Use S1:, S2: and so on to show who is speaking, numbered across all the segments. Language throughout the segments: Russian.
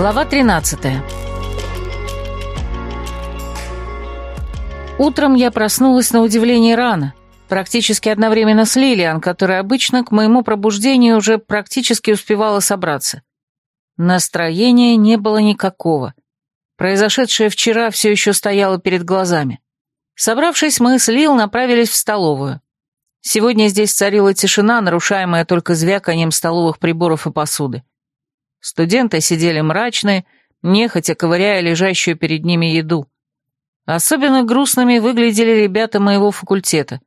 S1: Глава 13 Утром я проснулась на удивление рано, практически одновременно с Лилиан, которая обычно к моему пробуждению уже практически успевала собраться. Настроения не было никакого. Произошедшее вчера все еще стояло перед глазами. Собравшись, мы с Лил направились в столовую. Сегодня здесь царила тишина, нарушаемая только звяканием столовых приборов и посуды. Студенты сидели мрачные, нехотя ковыряя лежащую перед ними еду. Особенно грустными выглядели ребята моего факультета.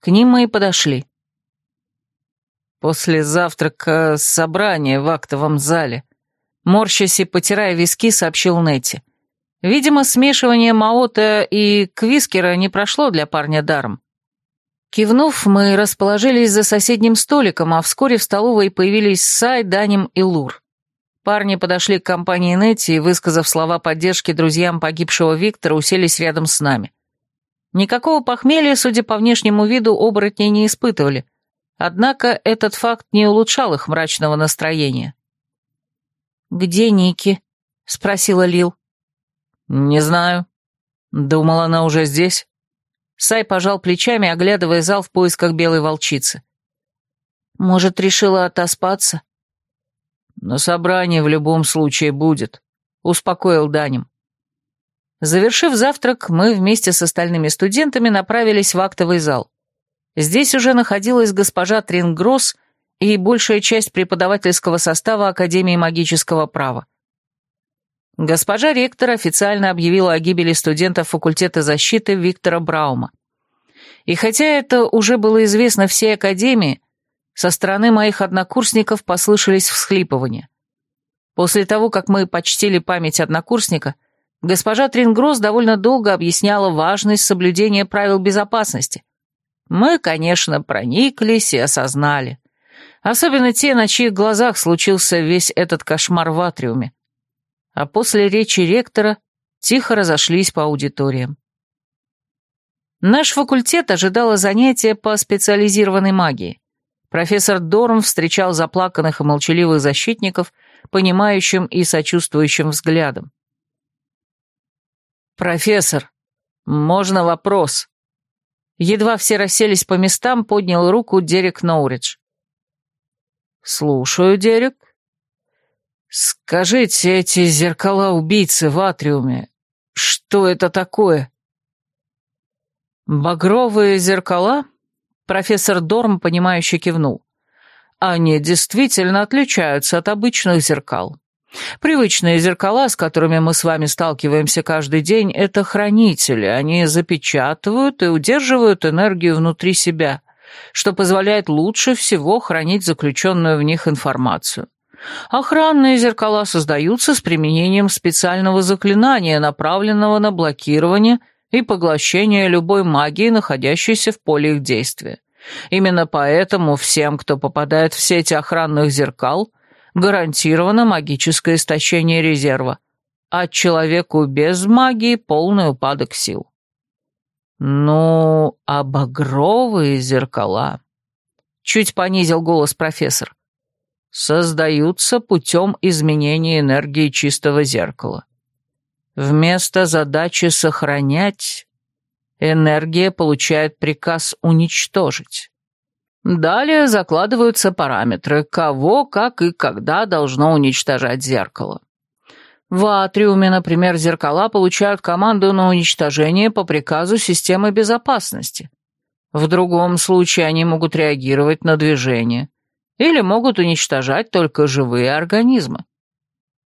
S1: К ним мы и подошли. После завтрака собрание в актовом зале. Морщась и потирая виски, сообщил Нетти. Видимо, смешивание Маота и Квискера не прошло для парня даром. Кивнув, мы расположились за соседним столиком, а вскоре в столовой появились Сай, Даним и Лур. Парни подошли к компании Нетти и, высказав слова поддержки друзьям погибшего Виктора, уселись рядом с нами. Никакого похмелья, судя по внешнему виду, оборотни не испытывали, однако этот факт не улучшал их мрачного настроения. «Где Ники?» — спросила Лил. «Не знаю. Думала, она уже здесь». Сай пожал плечами, оглядывая зал в поисках белой волчицы. «Может, решила отоспаться?» «На собрании в любом случае будет», — успокоил Даним. Завершив завтрак, мы вместе с остальными студентами направились в актовый зал. Здесь уже находилась госпожа Трингросс и большая часть преподавательского состава Академии магического права. Госпожа ректор официально объявила о гибели студентов факультета защиты Виктора Браума. И хотя это уже было известно всей Академии, со стороны моих однокурсников послышались всхлипывания. После того, как мы почтили память однокурсника, госпожа Трингросс довольно долго объясняла важность соблюдения правил безопасности. Мы, конечно, прониклись и осознали. Особенно те, на чьих глазах случился весь этот кошмар в атриуме а после речи ректора тихо разошлись по аудиториям. Наш факультет ожидало занятие по специализированной магии. Профессор Дорм встречал заплаканных и молчаливых защитников, понимающим и сочувствующим взглядом. «Профессор, можно вопрос?» Едва все расселись по местам, поднял руку Дерек Ноуридж. «Слушаю, Дерек», «Скажите, эти зеркала-убийцы в атриуме, что это такое?» «Багровые зеркала?» Профессор Дорм, понимающе кивнул. «Они действительно отличаются от обычных зеркал. Привычные зеркала, с которыми мы с вами сталкиваемся каждый день, это хранители. Они запечатывают и удерживают энергию внутри себя, что позволяет лучше всего хранить заключенную в них информацию. Охранные зеркала создаются с применением специального заклинания, направленного на блокирование и поглощение любой магии, находящейся в поле их действия. Именно поэтому всем, кто попадает в сеть охранных зеркал, гарантировано магическое истощение резерва, а человеку без магии полный упадок сил. «Ну, а багровые зеркала...» Чуть понизил голос профессор создаются путем изменения энергии чистого зеркала. Вместо задачи сохранять, энергия получает приказ уничтожить. Далее закладываются параметры, кого, как и когда должно уничтожать зеркало. В атриуме, например, зеркала получают команду на уничтожение по приказу системы безопасности. В другом случае они могут реагировать на движение или могут уничтожать только живые организмы.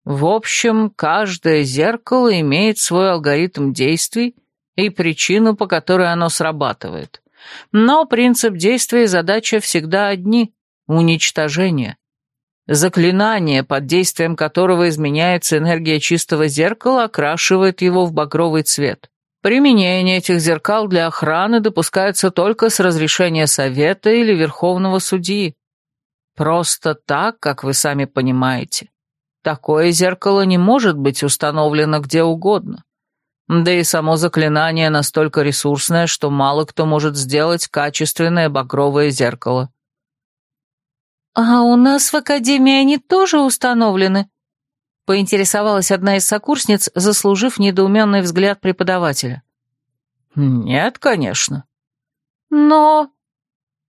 S1: В общем, каждое зеркало имеет свой алгоритм действий и причину, по которой оно срабатывает. Но принцип действия и задача всегда одни — уничтожение. Заклинание, под действием которого изменяется энергия чистого зеркала, окрашивает его в багровый цвет. Применение этих зеркал для охраны допускается только с разрешения совета или верховного судьи. Просто так, как вы сами понимаете. Такое зеркало не может быть установлено где угодно. Да и само заклинание настолько ресурсное, что мало кто может сделать качественное багровое зеркало.
S2: «А у нас в Академии они тоже установлены?»
S1: Поинтересовалась одна из сокурсниц, заслужив недоуменный взгляд преподавателя.
S2: «Нет, конечно».
S1: «Но...»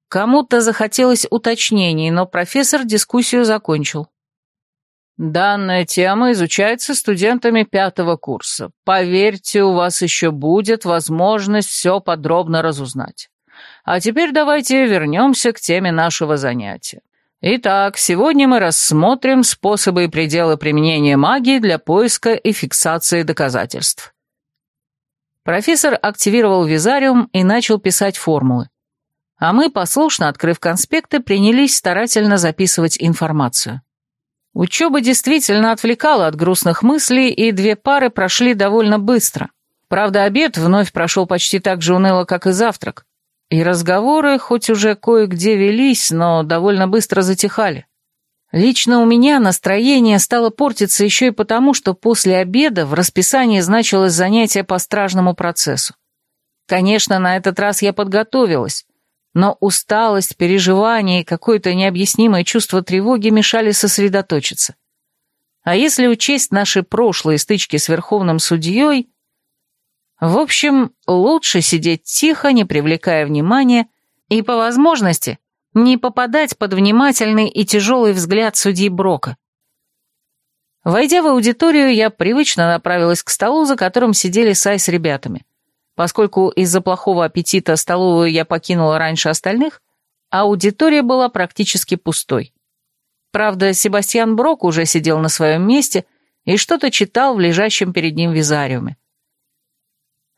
S1: Кому-то захотелось уточнений, но профессор дискуссию закончил.
S2: Данная тема изучается студентами пятого курса. Поверьте, у вас еще будет возможность все подробно разузнать. А теперь давайте вернемся к теме нашего занятия. Итак, сегодня мы рассмотрим способы и пределы применения магии для поиска и фиксации доказательств.
S1: Профессор активировал визариум и начал писать формулы. А мы, послушно открыв конспекты, принялись старательно записывать информацию. Учеба действительно отвлекала от грустных мыслей, и две пары прошли довольно быстро. Правда, обед вновь прошел почти так же уныло, как и завтрак. И разговоры, хоть уже кое-где велись, но довольно быстро затихали. Лично у меня настроение стало портиться еще и потому, что после обеда в расписании значилось занятие по стражному процессу. Конечно, на этот раз я подготовилась, но усталость, переживания и какое-то необъяснимое чувство тревоги мешали сосредоточиться. А если учесть наши прошлые стычки с верховным судьей... В общем, лучше сидеть тихо, не привлекая внимания, и, по возможности, не попадать под внимательный и тяжелый взгляд судьи Брока. Войдя в аудиторию, я привычно направилась к столу, за которым сидели Сай с ребятами. Поскольку из-за плохого аппетита столовую я покинула раньше остальных, аудитория была практически пустой. Правда, Себастьян Брок уже сидел на своем месте и что-то читал в лежащем перед ним визариуме.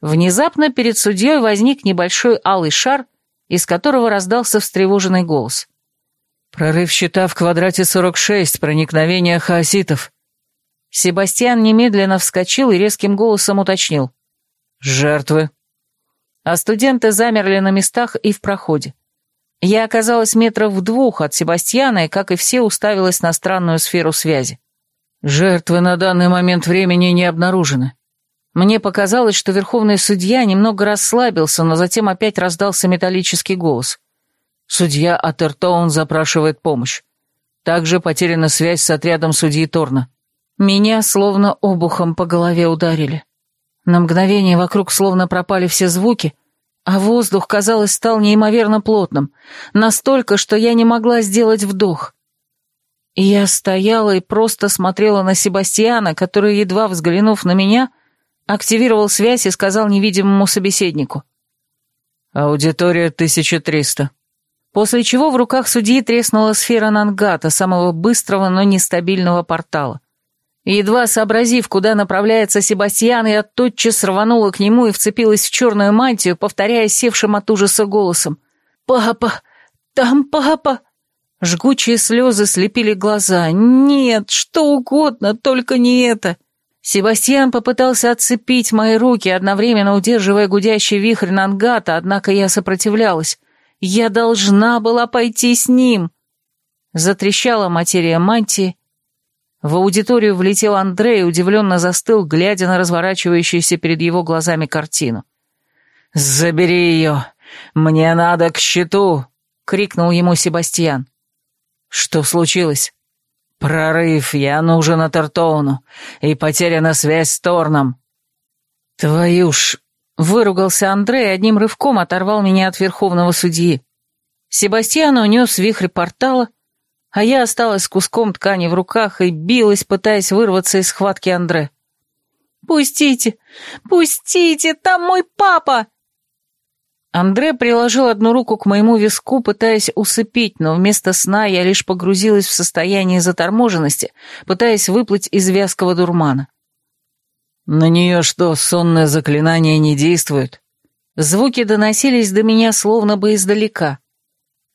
S1: Внезапно перед судьей возник небольшой алый шар, из которого раздался встревоженный голос.
S2: «Прорыв щита в квадрате 46, проникновение хаоситов».
S1: Себастьян немедленно вскочил и резким голосом уточнил.
S2: «Жертвы».
S1: А студенты замерли на местах и в проходе. Я оказалась метров в двух от Себастьяна и, как и все, уставилась на странную сферу связи.
S2: «Жертвы на данный момент времени не обнаружены».
S1: Мне показалось, что верховный судья немного расслабился, но затем опять раздался металлический голос.
S2: Судья Атертоун запрашивает помощь. Также потеряна связь с отрядом судьи Торна.
S1: Меня словно обухом по голове ударили. На мгновение вокруг словно пропали все звуки, а воздух, казалось, стал неимоверно плотным, настолько, что я не могла сделать вдох. Я стояла и просто смотрела на Себастьяна, который, едва взглянув на меня, активировал связь и сказал невидимому собеседнику.
S2: «Аудитория 1300».
S1: После чего в руках судьи треснула сфера Нангата, самого быстрого, но нестабильного портала. Едва сообразив, куда направляется Себастьян, я тотчас рванула к нему и вцепилась в черную мантию, повторяя севшим от ужаса голосом. «Папа! Там папа!» Жгучие слезы слепили глаза. «Нет, что угодно, только не это!» Себастьян попытался отцепить мои руки, одновременно удерживая гудящий вихрь Нангата, однако я сопротивлялась. Я должна была пойти с ним. Затрещала материя мантии, в аудиторию влетел Андрей и удивленно застыл, глядя на разворачивающуюся перед его глазами картину.
S2: «Забери ее! Мне надо к щиту!» — крикнул ему Себастьян.
S1: «Что случилось?»
S2: «Прорыв, я нужен Атертоуну, и потеряна связь с Торном».
S1: «Твою ж!» — выругался Андрей одним рывком оторвал меня от верховного судьи. Себастьян унес вихрь портала, а я осталась с куском ткани в руках и билась, пытаясь вырваться из схватки Андре. «Пустите! Пустите! Там мой папа!» Андре приложил одну руку к моему виску, пытаясь усыпить, но вместо сна я лишь погрузилась в состояние заторможенности, пытаясь выплыть из вязкого дурмана.
S2: «На нее что, сонное заклинание не действует?»
S1: Звуки доносились до меня словно бы издалека.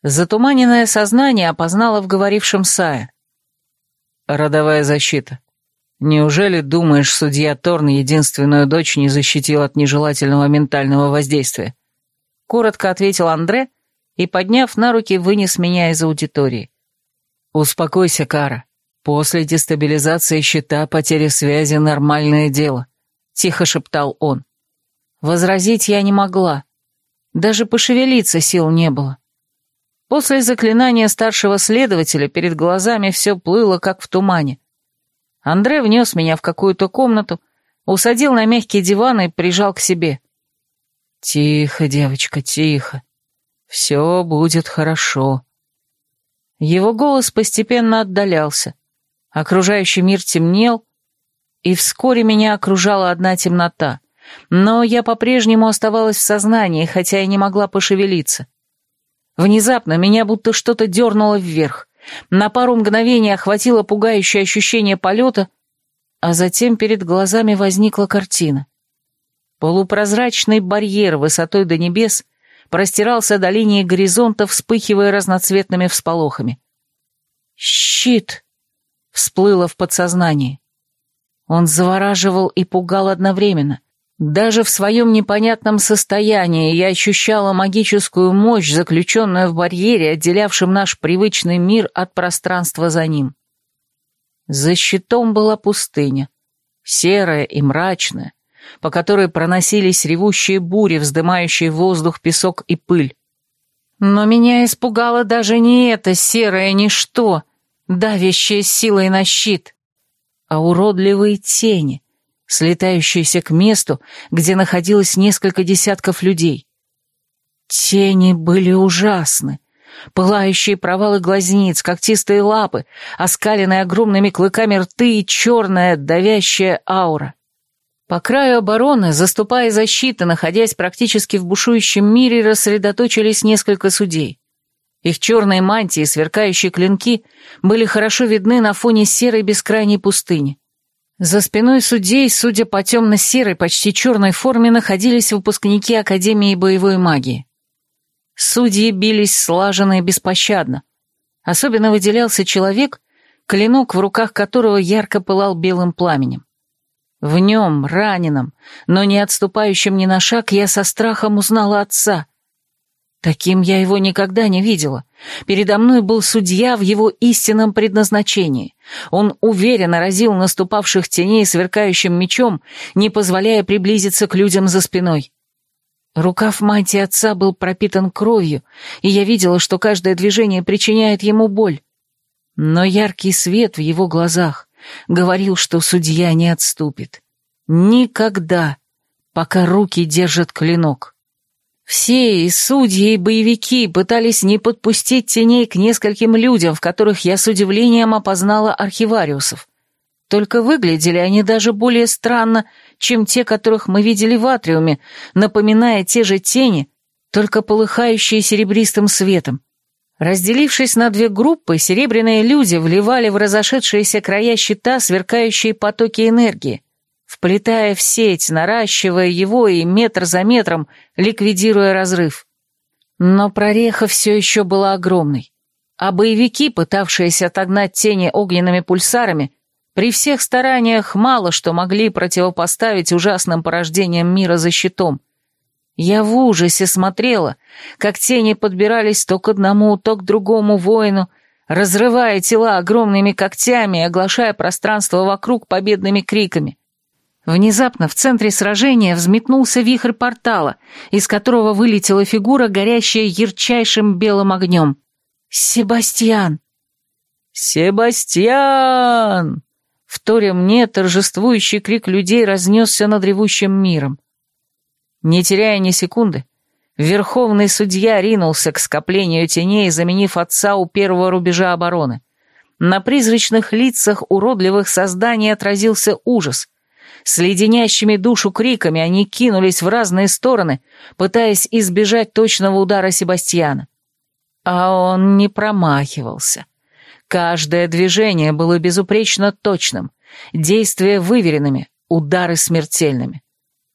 S1: Затуманенное сознание опознало в говорившем Сая.
S2: «Родовая защита. Неужели, думаешь, судья Торн единственную дочь не защитил от нежелательного ментального воздействия?»
S1: Коротко ответил Андре и, подняв на руки, вынес меня из аудитории.
S2: «Успокойся, Кара. После дестабилизации щита потеря связи — нормальное дело», — тихо шептал он.
S1: Возразить я не могла. Даже пошевелиться сил не было. После заклинания старшего следователя перед глазами все плыло, как в тумане. Андре внес меня в какую-то комнату, усадил на мягкий диван и прижал к себе. «Тихо, девочка, тихо. Все будет хорошо». Его голос постепенно отдалялся. Окружающий мир темнел, и вскоре меня окружала одна темнота. Но я по-прежнему оставалась в сознании, хотя и не могла пошевелиться. Внезапно меня будто что-то дернуло вверх. На пару мгновений охватило пугающее ощущение полета, а затем перед глазами возникла картина. Полупрозрачный барьер высотой до небес простирался до линии горизонта, вспыхивая разноцветными всполохами. «Щит!» — всплыло в подсознании. Он завораживал и пугал одновременно. Даже в своем непонятном состоянии я ощущала магическую мощь, заключенную в барьере, отделявшем наш привычный мир от пространства за ним. За щитом была пустыня, серая и мрачная, по которой проносились ревущие бури, вздымающие в воздух песок и пыль. Но меня испугало даже не это серое ничто, давящее силой на щит, а уродливые тени, слетающиеся к месту, где находилось несколько десятков людей. Тени были ужасны. Пылающие провалы глазниц, когтистые лапы, оскаленные огромными клыками рты и черная давящая аура. По краю обороны, заступая защиты, находясь практически в бушующем мире, рассредоточились несколько судей. Их черные мантии и сверкающие клинки были хорошо видны на фоне серой бескрайней пустыни. За спиной судей, судя по темно-серой, почти черной форме, находились выпускники Академии боевой магии. Судьи бились слаженно и беспощадно. Особенно выделялся человек, клинок в руках которого ярко пылал белым пламенем. В нем, раненом, но не отступающим ни на шаг, я со страхом узнала отца. Таким я его никогда не видела. Передо мной был судья в его истинном предназначении. Он уверенно разил наступавших теней сверкающим мечом, не позволяя приблизиться к людям за спиной. Рукав мантии отца был пропитан кровью, и я видела, что каждое движение причиняет ему боль. Но яркий свет в его глазах говорил, что судья не отступит. Никогда, пока руки держат клинок. Все, и судьи, и боевики, пытались не подпустить теней к нескольким людям, в которых я с удивлением опознала архивариусов. Только выглядели они даже более странно, чем те, которых мы видели в атриуме, напоминая те же тени, только полыхающие серебристым светом. Разделившись на две группы, серебряные люди вливали в разошедшиеся края щита сверкающие потоки энергии, вплетая в сеть, наращивая его и метр за метром ликвидируя разрыв. Но прореха все еще была огромной, а боевики, пытавшиеся отогнать тени огненными пульсарами, при всех стараниях мало что могли противопоставить ужасным порождениям мира за щитом. Я в ужасе смотрела, как тени подбирались то к одному, то к другому воину, разрывая тела огромными когтями и оглашая пространство вокруг победными криками. Внезапно в центре сражения взметнулся вихрь портала, из которого вылетела фигура, горящая ярчайшим белым огнем. «Себастьян!» «Себастьян!» Вторя мне, торжествующий крик людей разнесся над ревущим миром. Не теряя ни секунды, верховный судья ринулся к скоплению теней, заменив отца у первого рубежа обороны. На призрачных лицах уродливых созданий отразился ужас — с леденящими душу криками они кинулись в разные стороны, пытаясь избежать точного удара Себастьяна. А он не промахивался. Каждое движение было безупречно точным, действия выверенными, удары смертельными.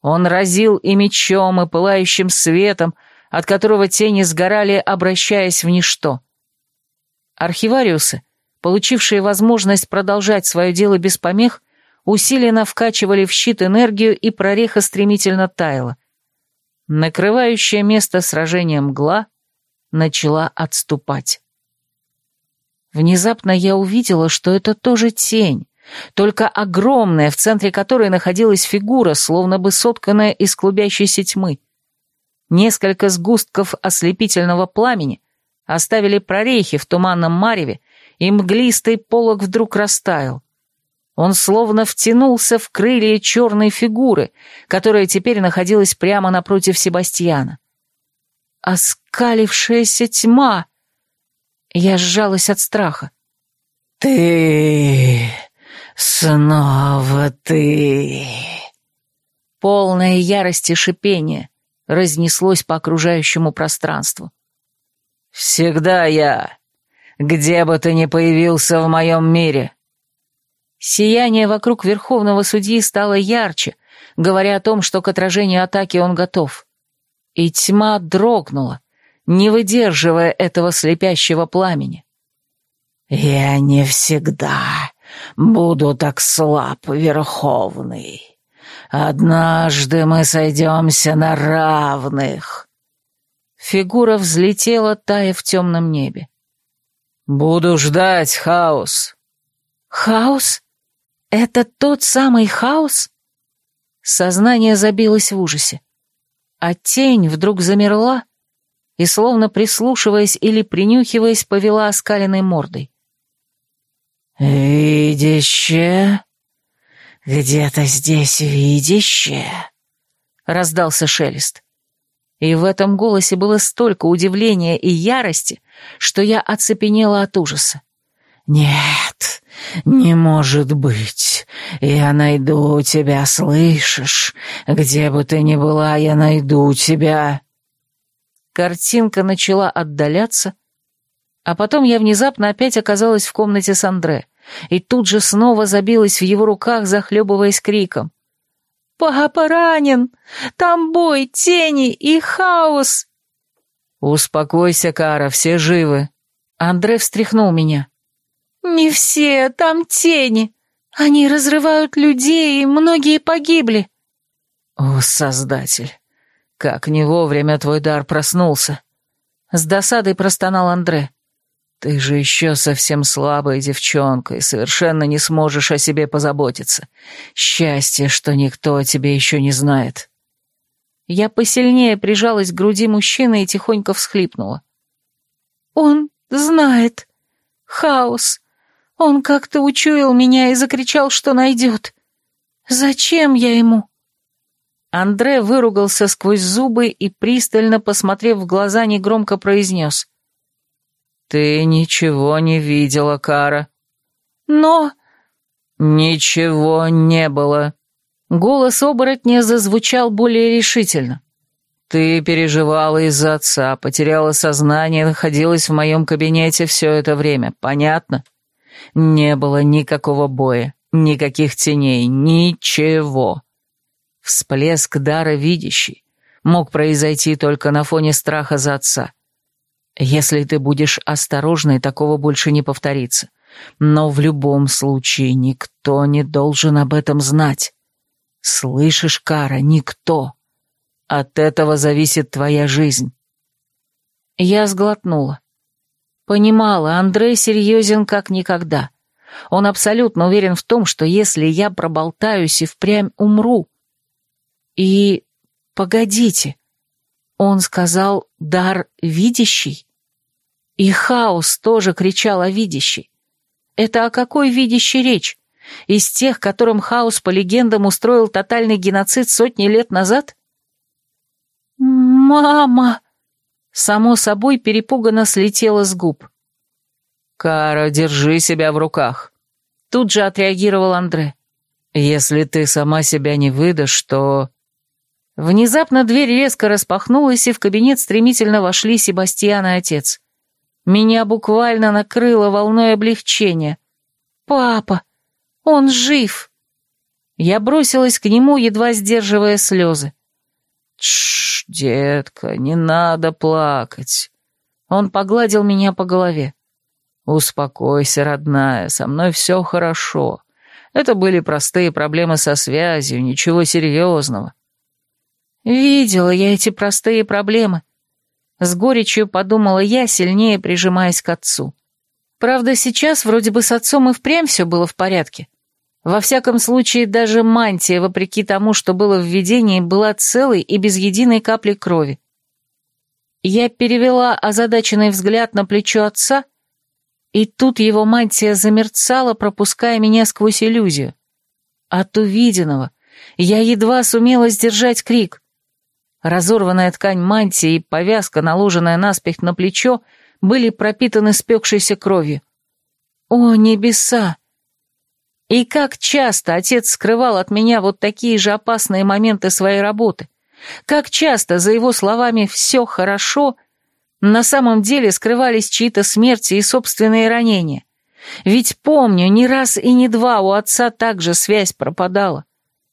S1: Он разил и мечом, и пылающим светом, от которого тени сгорали, обращаясь в ничто. Архивариусы, получившие возможность продолжать свое дело без помех, усиленно вкачивали в щит энергию, и прореха стремительно таяла. Накрывающее место сражения мгла начала отступать. Внезапно я увидела, что это тоже тень, только огромная, в центре которой находилась фигура, словно бы сотканная из клубящейся тьмы. Несколько сгустков ослепительного пламени оставили прорехи в туманном мареве, и мглистый полог вдруг растаял. Он словно втянулся в крылья черной фигуры, которая теперь находилась прямо напротив Себастьяна. Оскалившаяся тьма. Я сжалась от страха.
S2: «Ты... снова ты...»
S1: Полное ярости шипение разнеслось по окружающему пространству.
S2: «Всегда я, где бы ты ни появился в моем мире».
S1: Сияние вокруг верховного судьи стало ярче, говоря о том, что к отражению атаки он готов. И тьма дрогнула, не выдерживая этого слепящего пламени.
S2: «Я не всегда буду так слаб, Верховный. Однажды мы сойдемся на равных».
S1: Фигура взлетела, тая в темном небе.
S2: «Буду ждать, Хаос».
S1: «Хаос? Это тот самый Хаос?» Сознание забилось в ужасе. А тень вдруг замерла и, словно прислушиваясь или принюхиваясь, повела оскаленной мордой.
S2: «Видящее? Где-то здесь видящее?» — раздался шелест.
S1: И в этом голосе было столько удивления и ярости, что я оцепенела от ужаса.
S2: «Нет, не может быть. Я найду тебя, слышишь? Где бы ты ни была, я найду тебя».
S1: Картинка начала отдаляться, а потом я внезапно опять оказалась в комнате с Андре и тут же снова забилась в его руках, захлебываясь криком. «Папа ранен! Там бой, тени и хаос!»
S2: «Успокойся, Кара, все живы!»
S1: Андре встряхнул меня. «Не все, там тени. Они разрывают людей, и многие погибли».
S2: «О, Создатель, как не вовремя твой дар проснулся!»
S1: С досадой простонал Андре.
S2: Ты же еще совсем слабая девчонка и совершенно не сможешь о себе позаботиться. Счастье, что никто о тебе еще не знает.
S1: Я посильнее прижалась к груди мужчины и тихонько всхлипнула. Он знает. Хаос. Он как-то учуял меня и закричал, что найдет. Зачем я ему? Андре выругался сквозь зубы и, пристально посмотрев в глаза, негромко произнес.
S2: «Ты ничего не видела, Кара».
S1: «Но...»
S2: «Ничего не было».
S1: Голос оборотня зазвучал более решительно.
S2: «Ты переживала из-за отца, потеряла сознание, находилась в моем кабинете все это время, понятно? Не было никакого боя, никаких теней, ничего. Всплеск дара видящий мог произойти только на фоне страха за отца. Если ты будешь осторожной, такого больше не повторится. Но в любом случае никто не должен об этом знать. Слышишь, Кара, никто. От этого зависит твоя жизнь.
S1: Я сглотнула. Понимала, Андрей серьезен как никогда. Он абсолютно уверен в том, что если я проболтаюсь и впрямь умру. И... погодите. Он сказал «дар видящий». И хаос тоже кричал о видящей. Это о какой видящей речь? Из тех, которым хаос, по легендам, устроил тотальный геноцид сотни лет назад? «Мама!» Само собой перепуганно слетело с губ.
S2: «Кара, держи себя в руках!»
S1: Тут же отреагировал Андре.
S2: «Если ты сама себя не выдашь, то...»
S1: Внезапно дверь резко распахнулась, и в кабинет стремительно вошли Себастьян и отец. Меня буквально накрыло волной облегчения. «Папа! Он жив!» Я бросилась к нему, едва сдерживая слезы.
S2: «Тш, детка, не надо плакать!»
S1: Он погладил меня по голове.
S2: «Успокойся, родная, со мной все хорошо. Это были простые проблемы со связью, ничего серьезного.
S1: Видела я эти простые проблемы. С горечью подумала я, сильнее прижимаясь к отцу. Правда, сейчас вроде бы с отцом и впрямь все было в порядке. Во всяком случае, даже мантия, вопреки тому, что было в видении, была целой и без единой капли крови. Я перевела озадаченный взгляд на плечо отца И тут его мантия замерцала, пропуская меня сквозь иллюзию. От увиденного я едва сумела сдержать крик. Разорванная ткань мантии и повязка, наложенная наспех на плечо, были пропитаны спекшейся кровью. О, небеса! И как часто отец скрывал от меня вот такие же опасные моменты своей работы. Как часто за его словами «все хорошо» на самом деле скрывались чьи-то смерти и собственные ранения. Ведь помню, не раз и не два у отца также связь пропадала.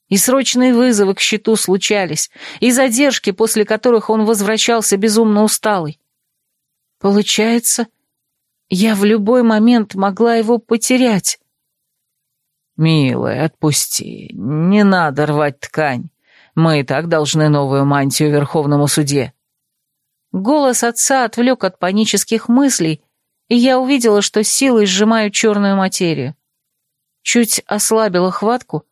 S1: И срочные вызовы к счету случались, и задержки, после которых он возвращался безумно усталый. Получается, я в любой момент могла его потерять.
S2: «Милая, отпусти. Не надо рвать ткань. Мы и так должны новую мантию Верховному суде».
S1: Голос отца отвлек от панических мыслей, и я увидела, что силой сжимаю черную материю. Чуть ослабила хватку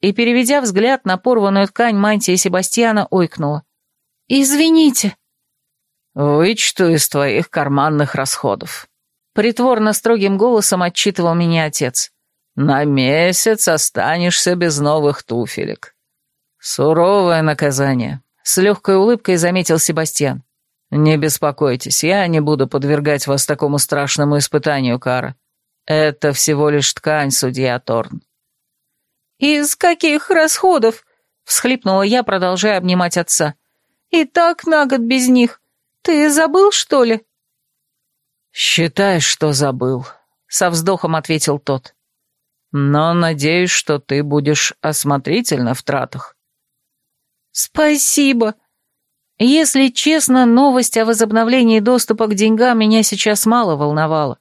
S1: и, переведя взгляд на порванную ткань мантии Себастьяна, ойкнула. «Извините».
S2: «Вычту из твоих карманных расходов», — притворно строгим голосом отчитывал меня отец. На месяц останешься без новых туфелек. Суровое наказание, с легкой улыбкой заметил Себастьян. Не беспокойтесь, я не буду подвергать вас такому страшному испытанию, Кара. Это всего лишь ткань, судья Торн.
S1: «Из каких расходов?» — всхлипнула я, продолжая обнимать отца. «И так на год без них. Ты забыл, что ли?»
S2: «Считай, что забыл», — со вздохом ответил тот. Но надеюсь, что ты будешь осмотрительна в тратах.
S1: Спасибо. Если честно, новость о возобновлении доступа к деньгам меня сейчас мало волновала.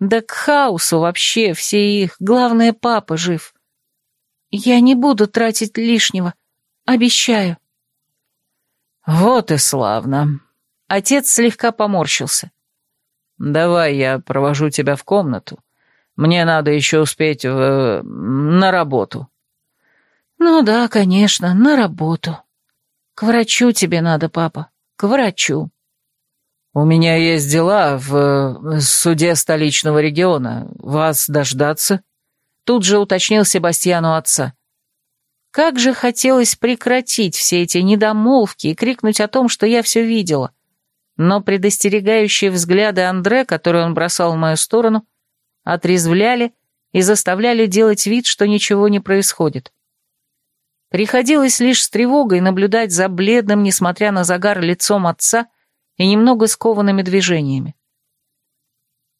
S1: Да к хаосу вообще все их, главное, папа жив. Я не буду тратить лишнего, обещаю.
S2: Вот и славно. Отец слегка поморщился. Давай я провожу тебя в комнату. Мне надо еще успеть в... на работу».
S1: «Ну да, конечно, на работу. К врачу тебе надо, папа, к врачу».
S2: «У меня есть дела в суде столичного региона. Вас дождаться?» Тут же уточнил Себастьяну отца.
S1: Как же хотелось прекратить все эти недомолвки и крикнуть о том, что я все видела. Но предостерегающие взгляды Андре, которые он бросал в мою сторону, отрезвляли и заставляли делать вид, что ничего не происходит. Приходилось лишь с тревогой наблюдать за бледным, несмотря на загар, лицом отца и немного скованными движениями.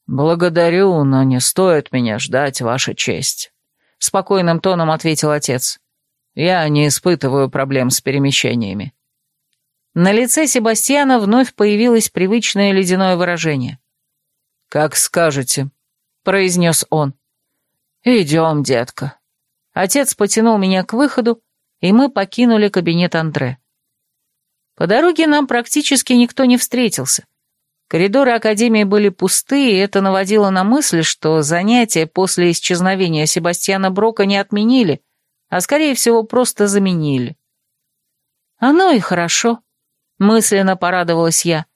S2: «Благодарю, но не стоит меня ждать, Ваша честь», — спокойным тоном ответил отец. «Я не испытываю проблем с перемещениями».
S1: На лице Себастьяна вновь появилось привычное ледяное выражение.
S2: «Как скажете», — произнес он.
S1: «Идем, детка». Отец потянул меня к выходу, и мы покинули кабинет Андре. По дороге нам практически никто не встретился. Коридоры Академии были пусты, и это наводило на мысль, что занятия после исчезновения Себастьяна Брока не отменили, а, скорее всего, просто заменили. «Оно и хорошо», — мысленно порадовалась я.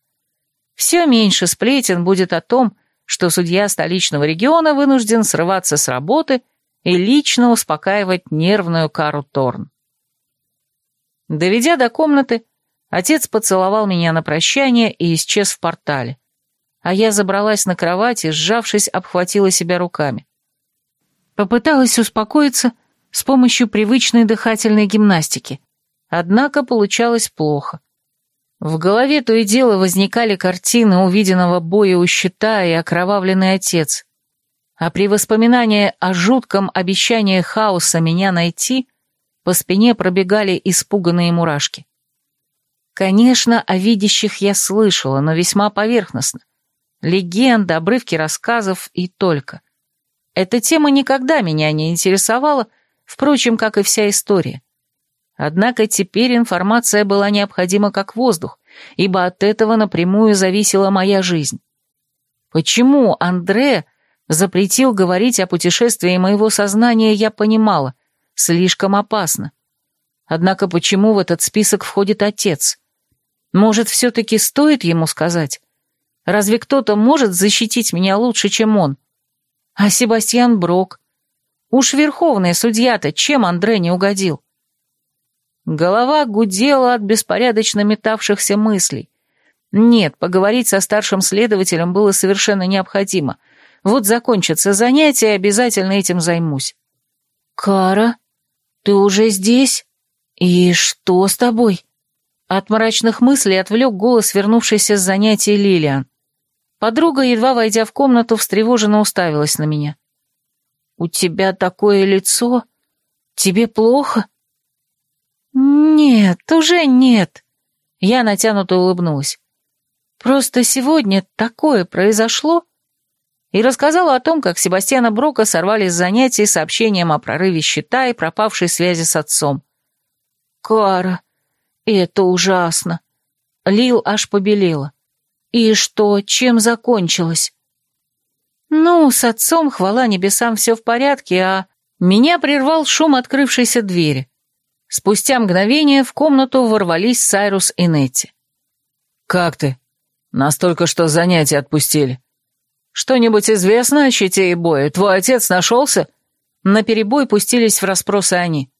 S1: «Все меньше сплетен будет о том, что судья столичного региона вынужден срываться с работы и лично успокаивать нервную Кару Торн. Доведя до комнаты, отец поцеловал меня на прощание и исчез в портале, а я забралась на кровать и, сжавшись, обхватила себя руками. Попыталась успокоиться с помощью привычной дыхательной гимнастики, однако получалось плохо. В голове то и дело возникали картины увиденного боя у щита и окровавленный отец. А при воспоминании о жутком обещании хаоса меня найти, по спине пробегали испуганные мурашки. Конечно, о видящих я слышала, но весьма поверхностно. Легенды, обрывки рассказов и только. Эта тема никогда меня не интересовала, впрочем, как и вся история. Однако теперь информация была необходима как воздух, ибо от этого напрямую зависела моя жизнь. Почему Андре запретил говорить о путешествии моего сознания, я понимала, слишком опасно. Однако почему в этот список входит отец? Может, все-таки стоит ему сказать? Разве кто-то может защитить меня лучше, чем он? А Себастьян Брок? Уж верховный судья-то чем Андре не угодил? Голова гудела от беспорядочно метавшихся мыслей. Нет, поговорить со старшим следователем было совершенно необходимо. Вот закончатся занятия, обязательно этим займусь. «Кара, ты уже здесь? И что с тобой?» От мрачных мыслей отвлек голос, вернувшийся с занятий Лилиан. Подруга, едва войдя в комнату, встревоженно уставилась на меня. «У тебя такое лицо? Тебе плохо?» «Нет, уже нет». Я натянуто улыбнулась. «Просто сегодня такое произошло?» И рассказала о том, как Себастьяна Брока сорвали с занятий сообщением о прорыве счета и пропавшей связи с отцом. «Кара, это ужасно!» Лил аж побелела. «И что, чем закончилось?» «Ну, с отцом, хвала небесам, все в порядке, а...» Меня прервал шум открывшейся двери. Спустя мгновение в комнату ворвались Сайрус и Нетти.
S2: «Как ты? Настолько, что занятия отпустили. Что-нибудь известно о щите и бое? Твой отец нашелся?»
S1: На перебой пустились в расспросы они.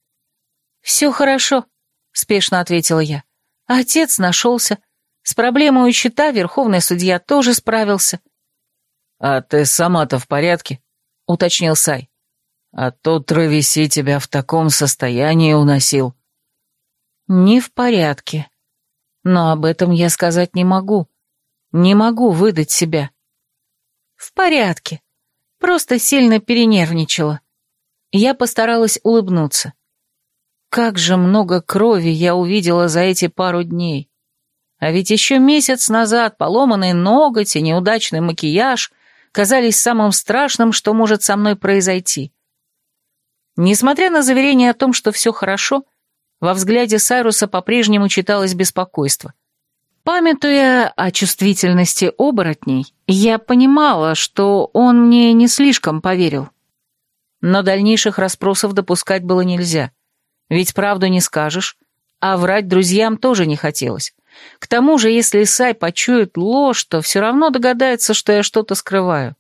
S1: «Все хорошо», — спешно ответила я. «Отец нашелся. С проблемой у щита верховный судья тоже справился».
S2: «А ты сама-то в порядке?» — уточнил Сай. А то Травеси тебя в таком состоянии уносил.
S1: Не в порядке. Но об этом я сказать не могу. Не могу выдать себя. В порядке. Просто сильно перенервничала. Я постаралась улыбнуться. Как же много крови я увидела за эти пару дней. А ведь еще месяц назад поломанный ноготь и неудачный макияж казались самым страшным, что может со мной произойти. Несмотря на заверение о том, что все хорошо, во взгляде Сайруса по-прежнему читалось беспокойство. Памятуя о чувствительности оборотней, я понимала, что он мне не слишком поверил. Но дальнейших расспросов допускать было нельзя, ведь правду не скажешь, а врать друзьям тоже не хотелось. К тому же, если Сай почует ложь, то все равно догадается, что я что-то скрываю.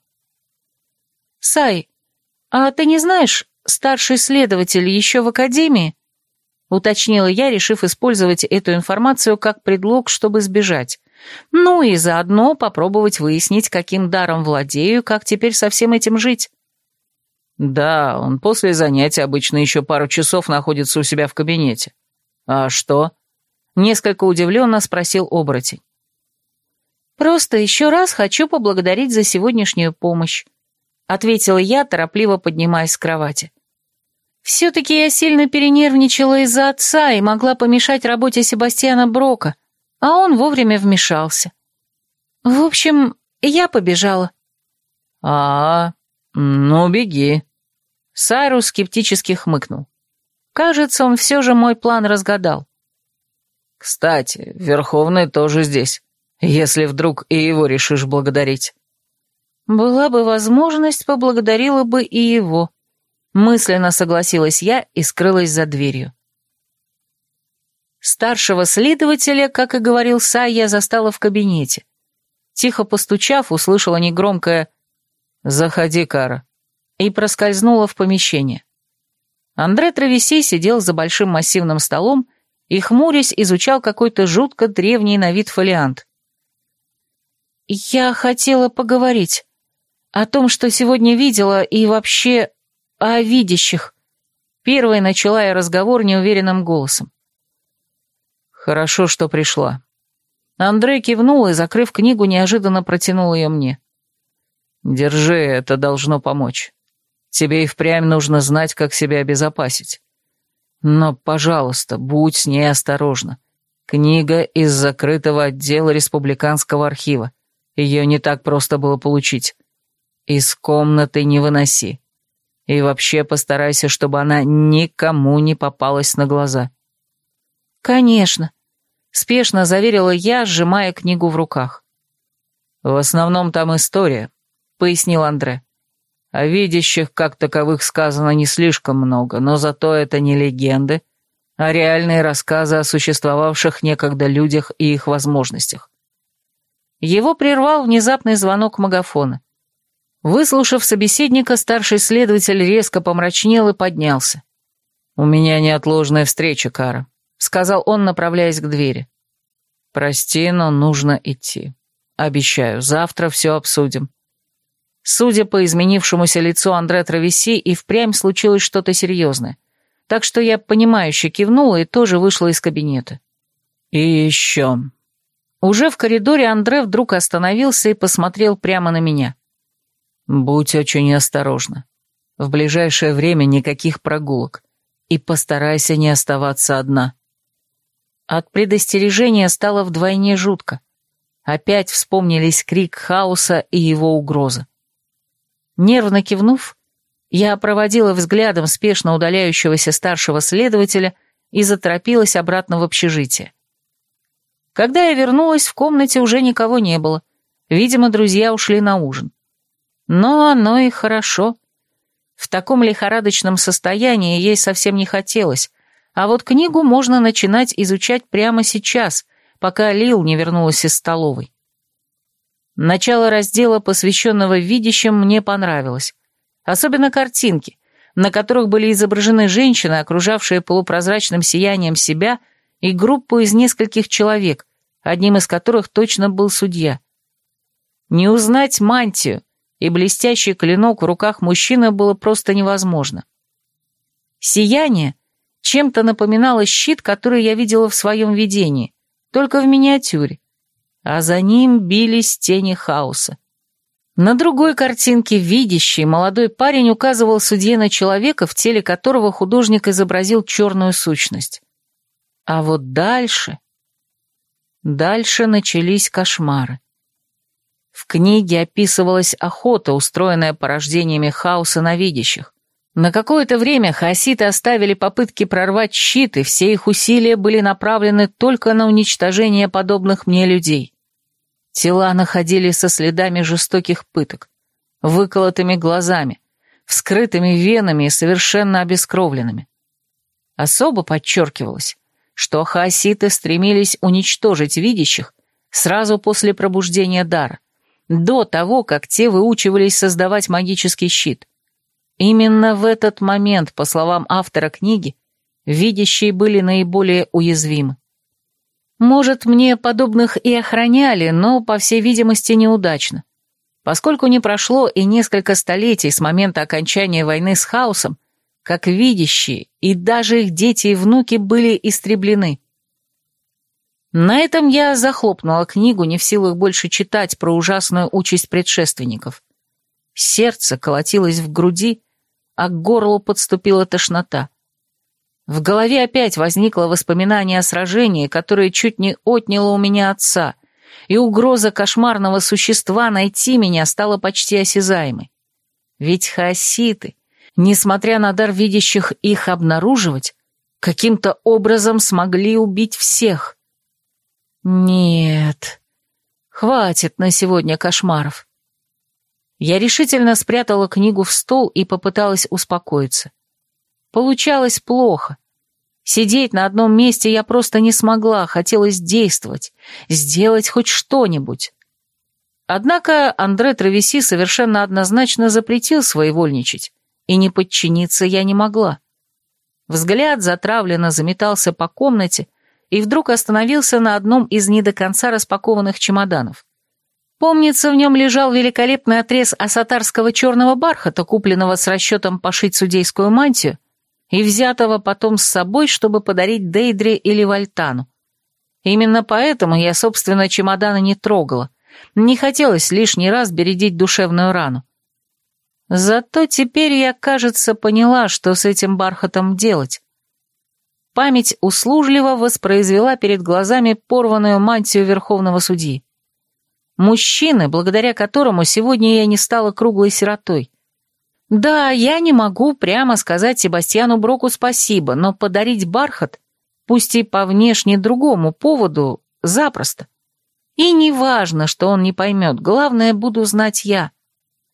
S1: «Сай, а ты не знаешь, старший следователь еще в академии?» Уточнила я, решив использовать эту информацию как предлог, чтобы сбежать. Ну и заодно попробовать выяснить, каким даром владею, как теперь со всем этим жить.
S2: Да, он после занятий обычно еще пару часов находится у себя в кабинете. А что? Несколько удивленно спросил оборотень.
S1: Просто еще раз хочу поблагодарить за сегодняшнюю помощь. Ответила я, торопливо поднимаясь с кровати. Все-таки я сильно перенервничала из-за отца и могла помешать работе Себастьяна Брока, а он вовремя вмешался. В общем, я побежала.
S2: А, -а ну беги.
S1: Сайрус скептически хмыкнул. Кажется, он все же мой план разгадал.
S2: Кстати, Верховный тоже здесь, если вдруг и его решишь благодарить.
S1: Была бы возможность, поблагодарила бы и его. Мысленно согласилась я и скрылась за дверью. Старшего следователя, как и говорил Сай, я застала в кабинете. Тихо постучав, услышала негромкое «Заходи, Кара», и проскользнула в помещение. Андре Травеси сидел за большим массивным столом и, хмурясь, изучал какой-то жутко древний на вид фолиант. «Я хотела поговорить о том, что сегодня видела, и вообще о видящих. Первой начала я разговор неуверенным голосом.
S2: Хорошо, что пришла. Андрей кивнул и, закрыв книгу, неожиданно протянул ее мне. Держи, это должно помочь. Тебе и впрямь нужно знать, как себя обезопасить. Но, пожалуйста, будь с ней осторожна. Книга из закрытого отдела Республиканского архива. Ее не так просто было получить. Из комнаты не выноси. И вообще постарайся, чтобы она никому не попалась на глаза».
S1: «Конечно», — спешно заверила я, сжимая книгу в руках.
S2: «В основном там история», — пояснил Андре. «О видящих, как таковых, сказано не слишком много, но зато это не легенды, а реальные рассказы о существовавших некогда людях и их возможностях.
S1: Его прервал внезапный звонок магафона. Выслушав собеседника, старший следователь резко помрачнел и поднялся. «У меня неотложная встреча, Кара», — сказал он, направляясь к двери. «Прости, но нужно идти. Обещаю, завтра все обсудим». Судя по изменившемуся лицу Андре Травеси, и впрямь случилось что-то серьезное. Так что я понимающе кивнула и тоже вышла из кабинета. «И еще...» Уже в коридоре Андре вдруг остановился и посмотрел прямо на меня. «Будь очень осторожна. В ближайшее время никаких прогулок. И постарайся не оставаться одна». От предостережения стало вдвойне жутко. Опять вспомнились крик хаоса и его угроза. Нервно кивнув, я проводила взглядом спешно удаляющегося старшего следователя и заторопилась обратно в общежитие. Когда я вернулась, в комнате уже никого не было. Видимо, друзья ушли на ужин. Но оно и хорошо. В таком лихорадочном состоянии ей совсем не хотелось, а вот книгу можно начинать изучать прямо сейчас, пока Лил не вернулась из столовой. Начало раздела, посвященного видящим, мне понравилось. Особенно картинки, на которых были изображены женщины, окружавшие полупрозрачным сиянием себя, и группу из нескольких человек, одним из которых точно был судья. Не узнать мантию и блестящий клинок в руках мужчины было просто невозможно. Сияние чем-то напоминало щит, который я видела в своем видении, только в миниатюре а за ним бились тени хаоса. На другой картинке видящий молодой парень указывал судье на человека, в теле которого художник изобразил черную сущность. А вот дальше... Дальше начались кошмары. В книге описывалась охота, устроенная порождениями хаоса на видящих. На какое-то время хаоситы оставили попытки прорвать щит, и все их усилия были направлены только на уничтожение подобных мне людей. Тела находили со следами жестоких пыток, выколотыми глазами, вскрытыми венами и совершенно обескровленными. Особо подчеркивалось, что хаоситы стремились уничтожить видящих сразу после пробуждения дара, до того, как те выучивались создавать магический щит. Именно в этот момент, по словам автора книги, видящие были наиболее уязвимы. Может, мне подобных и охраняли, но, по всей видимости, неудачно. Поскольку не прошло и несколько столетий с момента окончания войны с хаосом, как видящие, и даже их дети и внуки были истреблены. На этом я захлопнула книгу, не в силах больше читать про ужасную участь предшественников. Сердце колотилось в груди, а к горлу подступила тошнота. В голове опять возникло воспоминание о сражении, которое чуть не отняло у меня отца, и угроза кошмарного существа найти меня стала почти осязаемой. Ведь хаоситы, несмотря на дар видящих их обнаруживать, каким-то образом смогли убить всех. Нет, хватит на сегодня кошмаров. Я решительно спрятала книгу в стол и попыталась успокоиться. Получалось плохо. Сидеть на одном месте я просто не смогла, хотелось действовать, сделать хоть что-нибудь. Однако Андре Травеси совершенно однозначно запретил своевольничать, и не подчиниться я не могла. Взгляд затравленно заметался по комнате и вдруг остановился на одном из не до конца распакованных чемоданов. Помнится, в нем лежал великолепный отрез асатарского черного бархата, купленного с расчетом пошить судейскую мантию, и взятого потом с собой, чтобы подарить Дейдре или Вальтану. Именно поэтому я, собственно, чемоданы не трогала. Не хотелось лишний раз бередить душевную рану. Зато теперь я, кажется, поняла, что с этим бархатом делать. Память услужливо воспроизвела перед глазами порванную мантию верховного судьи. Мужчины, благодаря которому сегодня я не стала круглой сиротой. Да, я не могу прямо сказать Себастьяну Броку спасибо, но подарить бархат, пусть и по внешне другому поводу, запросто. И не важно, что он не поймет, главное, буду знать я.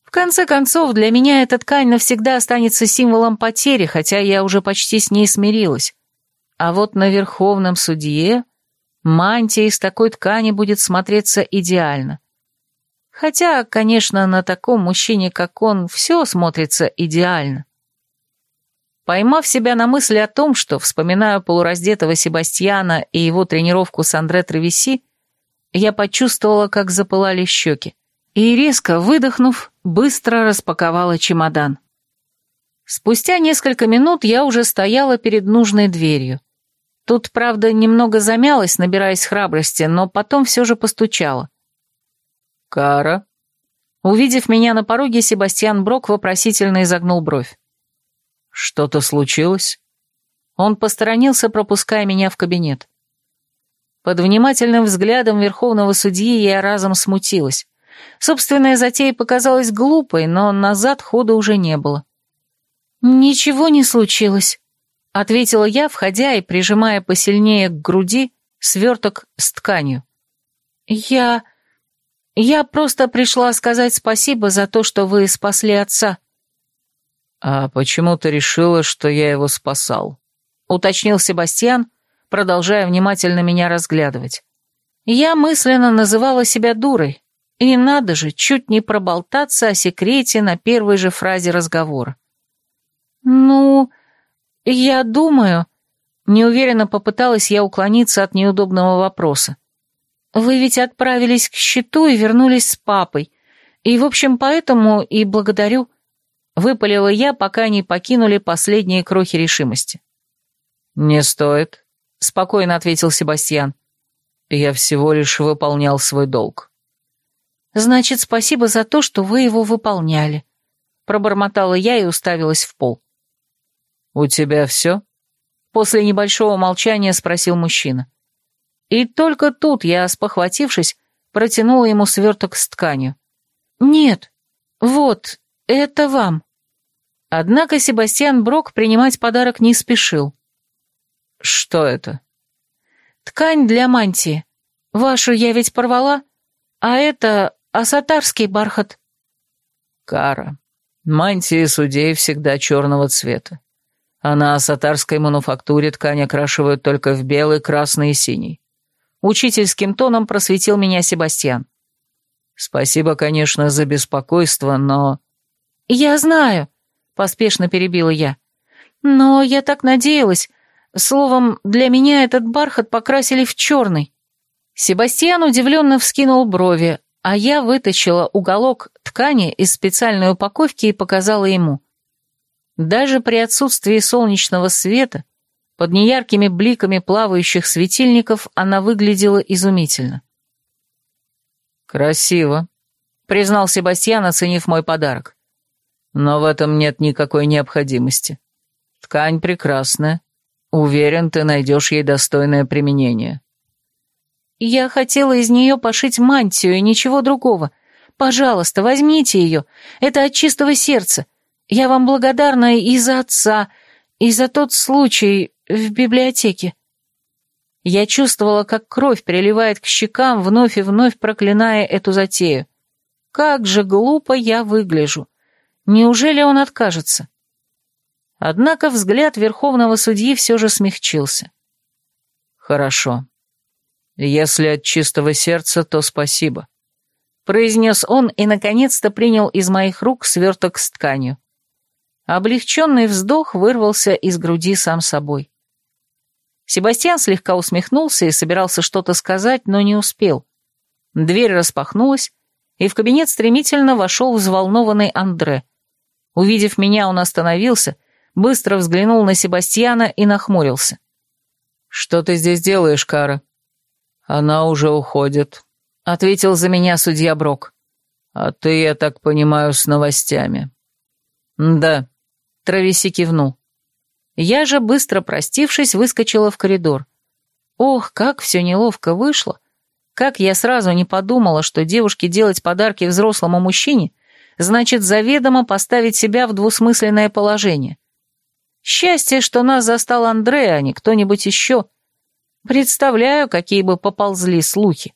S1: В конце концов, для меня эта ткань навсегда останется символом потери, хотя я уже почти с ней смирилась. А вот на Верховном судье Мантия из такой ткани будет смотреться идеально. Хотя, конечно, на таком мужчине, как он, все смотрится идеально. Поймав себя на мысли о том, что вспоминаю полураздетого Себастьяна и его тренировку с Андре Травеси, я почувствовала, как запылали щеки, и, резко выдохнув, быстро распаковала чемодан. Спустя несколько минут я уже стояла перед нужной дверью. Тут, правда, немного замялась, набираясь храбрости, но потом все же постучала.
S2: «Кара?»
S1: Увидев меня на пороге, Себастьян Брок вопросительно изогнул бровь.
S2: «Что-то случилось?»
S1: Он посторонился, пропуская меня в кабинет. Под внимательным взглядом верховного судьи я разом смутилась. Собственная затея показалась глупой, но назад хода уже не было. «Ничего не случилось», — ответила я, входя и прижимая посильнее к груди сверток с тканью. «Я... я просто пришла сказать спасибо за то, что вы спасли отца».
S2: «А почему ты решила, что я его спасал?»
S1: — уточнил Себастьян, продолжая внимательно меня разглядывать. Я мысленно называла себя дурой, и надо же, чуть не проболтаться о секрете на первой же фразе разговора. «Ну, я думаю...» Неуверенно попыталась я уклониться от неудобного вопроса. «Вы ведь отправились к счету и вернулись с папой. И, в общем, поэтому и благодарю...» Выпалила я, пока не покинули последние крохи решимости.
S2: «Не стоит», —
S1: спокойно ответил Себастьян.
S2: «Я всего лишь выполнял свой долг».
S1: «Значит, спасибо за то, что вы его выполняли», — пробормотала я и уставилась в пол.
S2: «У тебя все?»
S1: После небольшого молчания спросил мужчина. И только тут я, спохватившись, протянула ему сверток с тканью. «Нет, вот, это вам». Однако Себастьян Брок принимать подарок не спешил.
S2: «Что это?»
S1: «Ткань для мантии. Вашу я ведь порвала, а это асатарский бархат».
S2: «Кара, мантии судей всегда черного цвета а на сатарской мануфактуре ткань окрашивают только в белый, красный и синий. Учительским тоном просветил меня Себастьян. Спасибо, конечно, за беспокойство, но...
S1: Я знаю, поспешно перебила я. Но я так надеялась. Словом, для меня этот бархат покрасили в черный. Себастьян удивленно вскинул брови, а я вытащила уголок ткани из специальной упаковки и показала ему. Даже при отсутствии солнечного света, под неяркими бликами плавающих светильников, она выглядела изумительно.
S2: «Красиво», — признал Себастьян, оценив мой подарок. «Но в этом нет никакой необходимости. Ткань прекрасная. Уверен, ты найдешь ей достойное применение».
S1: «Я хотела из нее пошить мантию и ничего другого. Пожалуйста, возьмите ее. Это от чистого сердца. Я вам благодарна и за отца, и за тот случай в библиотеке». Я чувствовала, как кровь приливает к щекам, вновь и вновь проклиная эту затею. Как же глупо я выгляжу. Неужели он откажется? Однако взгляд верховного судьи все же смягчился.
S2: «Хорошо. Если от чистого сердца, то спасибо», —
S1: произнес он и, наконец-то, принял из моих рук сверток с тканью. Облегченный вздох вырвался из груди сам собой. Себастьян слегка усмехнулся и собирался что-то сказать, но не успел. Дверь распахнулась, и в кабинет стремительно вошел взволнованный Андре. Увидев меня, он остановился, быстро взглянул на Себастьяна и нахмурился.
S2: «Что ты здесь делаешь, Кара?» «Она уже уходит», — ответил за меня судья Брок. «А ты, я так понимаю, с новостями».
S1: «Да», Травеси кивнул. Я же, быстро простившись, выскочила в коридор. Ох, как все неловко вышло. Как я сразу не подумала, что девушке делать подарки взрослому мужчине значит заведомо поставить себя в двусмысленное положение. Счастье, что нас застал Андре, а не кто-нибудь еще. Представляю, какие бы поползли слухи.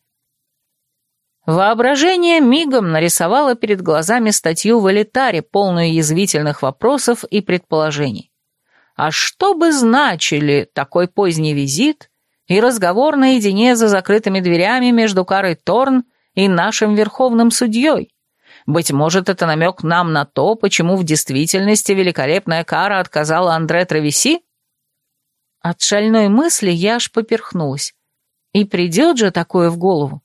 S1: Воображение мигом нарисовало перед глазами статью в элитаре, полную язвительных вопросов и предположений. А что бы значили такой поздний визит, и разговор наедине за закрытыми дверями между Карой Торн и нашим верховным судьей. Быть может, это намек нам на то, почему в действительности великолепная Кара отказала Андре Травеси? От шальной мысли я аж поперхнулась. И придет же такое в голову?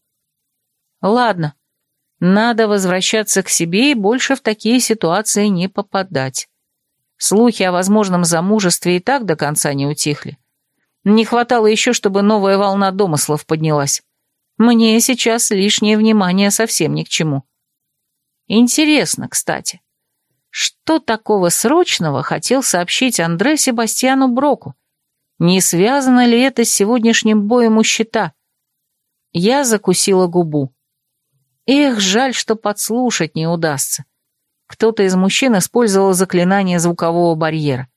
S1: Ладно, надо возвращаться к себе и больше в такие ситуации не попадать. Слухи о возможном замужестве и так до конца не утихли. Не хватало еще, чтобы новая волна домыслов поднялась. Мне сейчас лишнее внимание совсем ни к чему. Интересно, кстати, что такого срочного хотел сообщить Андре Себастьяну Броку? Не связано ли это с сегодняшним боем у щита? Я закусила губу. Эх, жаль, что подслушать не удастся. Кто-то из мужчин использовал заклинание звукового барьера.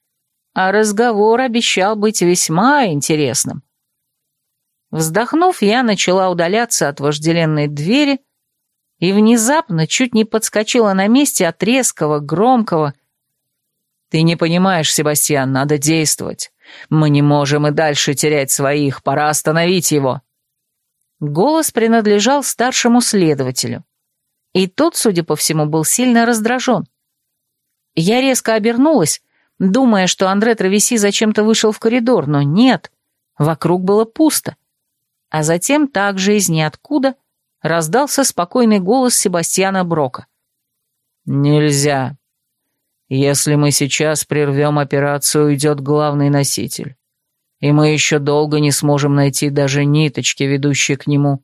S1: А разговор обещал быть весьма интересным. Вздохнув, я начала удаляться от вожделенной двери и внезапно чуть не подскочила на месте от резкого, громкого «Ты не понимаешь, Себастьян, надо действовать. Мы не можем и дальше терять своих, пора остановить его». Голос принадлежал старшему следователю. И тот, судя по всему, был сильно раздражен. Я резко обернулась, думая, что Андре Травеси зачем-то вышел в коридор, но нет, вокруг было пусто. А затем также из ниоткуда раздался спокойный голос Себастьяна Брока. «Нельзя. Если мы сейчас прервем операцию, уйдет главный носитель и мы еще долго не сможем найти даже ниточки, ведущие к нему.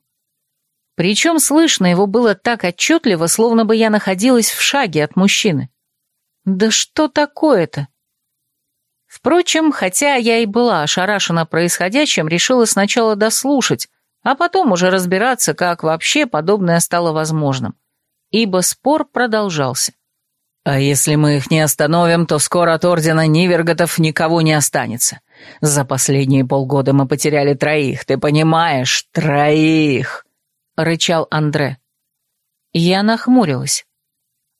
S1: Причем слышно его было так отчетливо, словно бы я находилась в шаге от мужчины. Да что такое-то? Впрочем, хотя я и была ошарашена происходящим, решила сначала дослушать, а потом уже разбираться, как вообще подобное стало возможным. Ибо спор продолжался. «А если мы их не остановим, то скоро от Ордена Ниверготов никого не останется. За последние полгода мы потеряли троих, ты понимаешь, троих!» — рычал Андре. Я нахмурилась.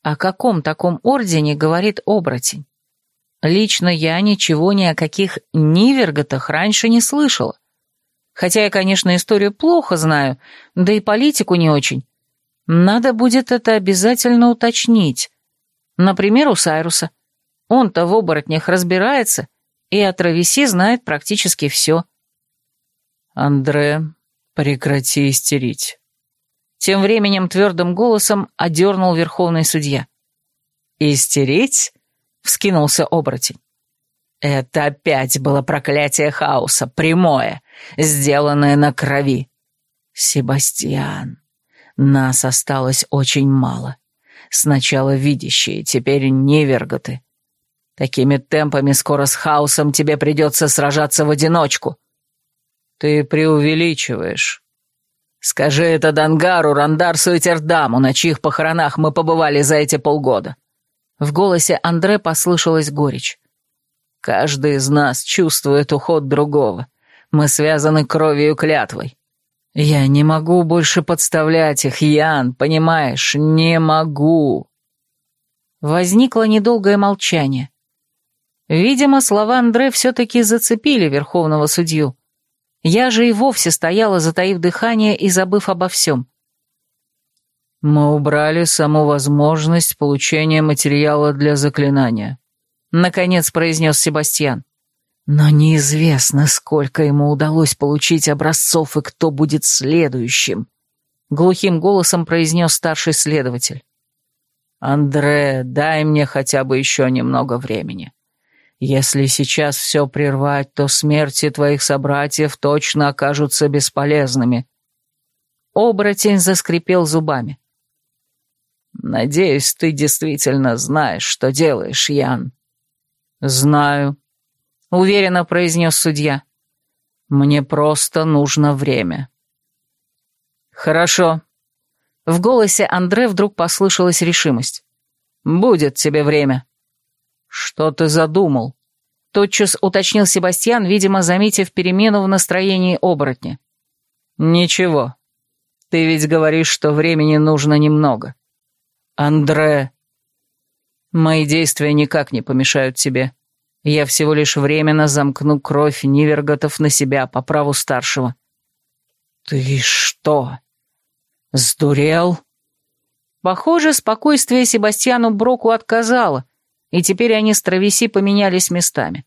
S1: О каком таком ордене говорит оборотень? Лично я ничего ни о каких Ниверготах раньше не слышала. Хотя я, конечно, историю плохо знаю, да и политику не очень. Надо будет это обязательно уточнить. Например, у Сайруса. Он-то в оборотнях разбирается и о Травеси знает практически все. «Андре, прекрати истерить». Тем временем твердым голосом одернул верховный судья. «Истерить?» — вскинулся оборотень. «Это опять было проклятие хаоса, прямое, сделанное на крови. Себастьян, нас осталось очень мало. Сначала видящие, теперь неверготы. Такими темпами скоро с хаосом тебе придется сражаться в одиночку. Ты преувеличиваешь. Скажи это Дангару, Рандарсу и Тердаму, на чьих похоронах мы побывали за эти полгода. В голосе Андре послышалась горечь. Каждый из нас чувствует уход другого. Мы связаны кровью и клятвой. Я не могу больше подставлять их, Ян, понимаешь, не могу. Возникло недолгое молчание. Видимо, слова Андре все-таки зацепили верховного судью. Я же и вовсе стояла, затаив дыхание и забыв обо всем. «Мы убрали саму возможность получения материала для заклинания», — наконец произнес Себастьян. «Но неизвестно, сколько ему удалось получить образцов и кто будет следующим», — глухим голосом произнес старший следователь. «Андре, дай мне хотя бы еще немного времени. Если сейчас все прервать, то смерти твоих собратьев точно окажутся бесполезными». Оборотень заскрипел зубами. «Надеюсь, ты действительно знаешь, что делаешь, Ян». «Знаю», — уверенно произнес судья. «Мне просто нужно время». «Хорошо». В голосе Андре вдруг послышалась решимость. «Будет тебе время». «Что ты задумал?» Тотчас уточнил Себастьян, видимо, заметив перемену в настроении оборотня. «Ничего. Ты ведь говоришь, что времени нужно немного. Андре...» «Мои действия никак не помешают тебе.
S2: Я всего лишь временно замкну кровь Ниверготов на себя по праву старшего». «Ты что, сдурел?»
S1: Похоже, спокойствие Себастьяну Броку отказало, и теперь они с Травеси поменялись местами.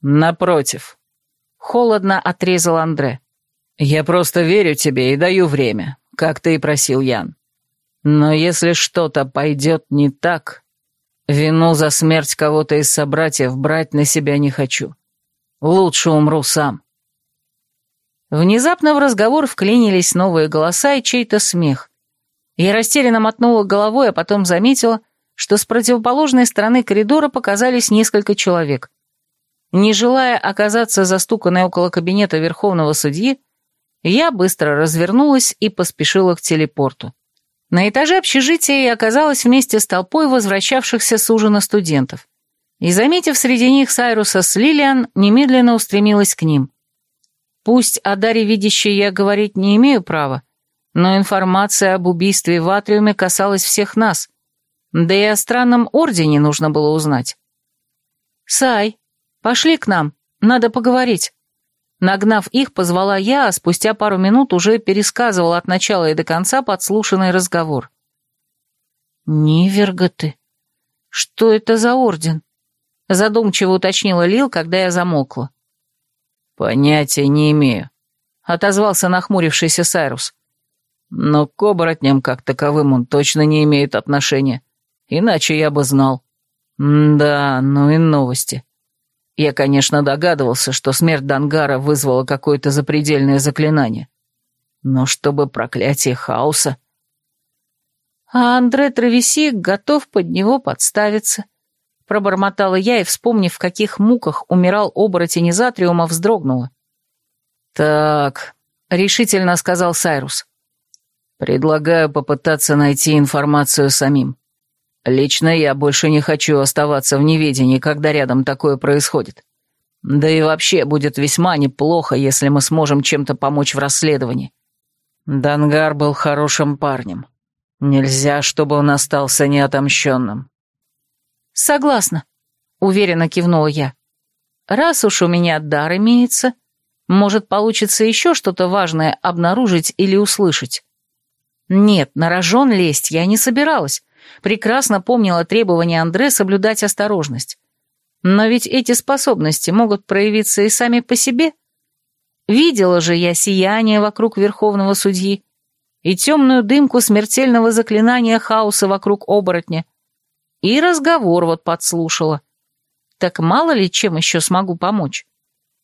S2: «Напротив», — холодно отрезал Андре. «Я просто верю тебе и даю время, как ты и просил, Ян. Но если что-то пойдет не так, вину за смерть кого-то из собратьев брать на себя не хочу. Лучше умру сам».
S1: Внезапно в разговор вклинились новые голоса и чей-то смех. Я растерянно мотнула головой, а потом заметила, что с противоположной стороны коридора показались несколько человек. Не желая оказаться застуканной около кабинета верховного судьи, я быстро развернулась и поспешила к телепорту. На этаже общежития я оказалась вместе с толпой возвращавшихся с ужина студентов. И, заметив среди них Сайруса с Лилиан, немедленно устремилась к ним. Пусть о даре видящей я говорить не имею права, но информация об убийстве в Атриуме касалась всех нас, да и о странном ордене нужно было узнать. «Сай, пошли к нам, надо поговорить». Нагнав их, позвала я, а спустя пару минут уже пересказывала от начала и до конца подслушанный разговор. «Ниверготы? Что это за орден?» Задумчиво уточнила Лил, когда я замокла.
S2: «Понятия не имею», — отозвался нахмурившийся Сайрус. «Но к оборотням как таковым он точно не имеет отношения. Иначе я бы знал. да, ну и новости. Я, конечно, догадывался, что смерть Дангара вызвала какое-то запредельное заклинание. Но чтобы проклятие хаоса...
S1: А Андре Травеси готов под него подставиться. Пробормотала я и, вспомнив, в каких муках умирал оборотень из Атриума, вздрогнула.
S2: «Так», — решительно сказал Сайрус. «Предлагаю попытаться найти информацию самим. Лично я больше не хочу оставаться в неведении, когда рядом такое происходит. Да и вообще будет весьма неплохо, если мы сможем чем-то помочь в расследовании. Дангар был хорошим парнем. Нельзя, чтобы он остался неотомщенным.
S1: Согласна, уверенно кивнула я. Раз уж у меня дар имеется, может, получится еще что-то важное обнаружить или услышать. Нет, на рожон лезть я не собиралась, прекрасно помнила требования Андре соблюдать осторожность. Но ведь эти способности могут проявиться и сами по себе. Видела же я сияние вокруг верховного судьи и темную дымку смертельного заклинания хаоса вокруг оборотня. И разговор вот подслушала. Так мало ли чем еще смогу помочь.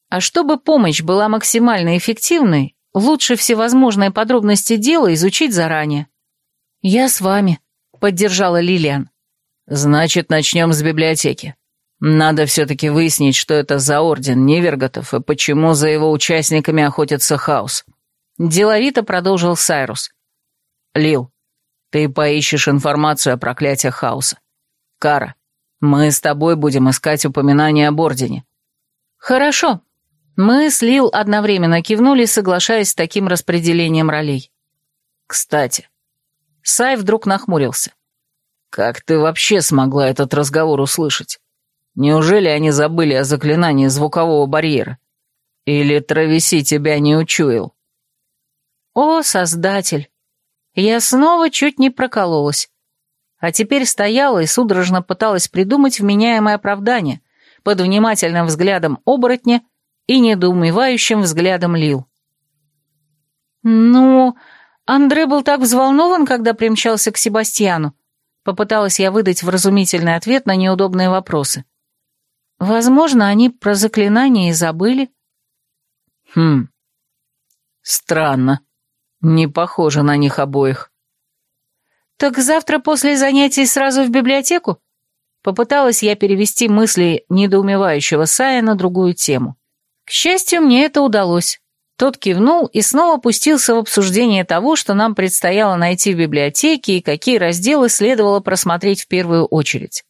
S1: А чтобы помощь была максимально эффективной, лучше всевозможные подробности дела изучить заранее. «Я с вами», поддержала Лилиан. «Значит, начнем с библиотеки. Надо все-таки выяснить, что это за орден Неверготов и почему за его участниками охотится хаос». Деловито продолжил Сайрус. «Лил, ты поищешь информацию о проклятиях хаоса. Кара, мы с тобой будем искать упоминания об ордене». «Хорошо». Мы с Лил одновременно кивнули, соглашаясь с таким распределением ролей. «Кстати, Сай вдруг нахмурился. «Как ты вообще смогла этот разговор услышать? Неужели они забыли о заклинании звукового барьера? Или Травеси тебя не учуял?» «О, Создатель! Я снова чуть не прокололась. А теперь стояла и судорожно пыталась придумать вменяемое оправдание под внимательным взглядом оборотня и недоумевающим взглядом Лил. «Ну, Андре был так взволнован, когда примчался к Себастьяну. Попыталась я выдать вразумительный ответ на неудобные вопросы. Возможно, они про заклинание и забыли.
S2: Хм. Странно. Не похоже на них обоих.
S1: Так завтра после занятий сразу в библиотеку? Попыталась я перевести мысли недоумевающего Сая на другую тему. К счастью, мне это удалось. Тот кивнул и снова пустился в обсуждение того, что нам предстояло найти в библиотеке и какие разделы следовало просмотреть в первую очередь.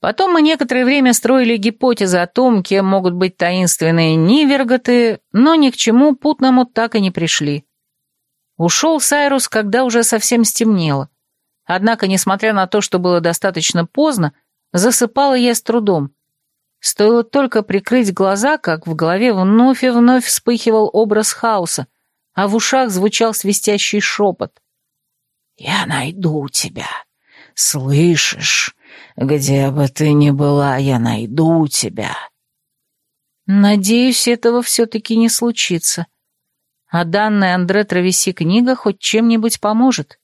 S1: Потом мы некоторое время строили гипотезы о том, кем могут быть таинственные ниверготы, но ни к чему путному так и не пришли. Ушел Сайрус, когда уже совсем стемнело. Однако, несмотря на то, что было достаточно поздно, засыпала я с трудом. Стоило только прикрыть глаза, как в голове вновь и вновь вспыхивал образ хаоса, а в ушах звучал свистящий шепот. «Я найду тебя. Слышишь? Где бы ты ни была, я найду тебя». Надеюсь, этого все-таки не случится. А данная Андре Травеси книга хоть чем-нибудь поможет.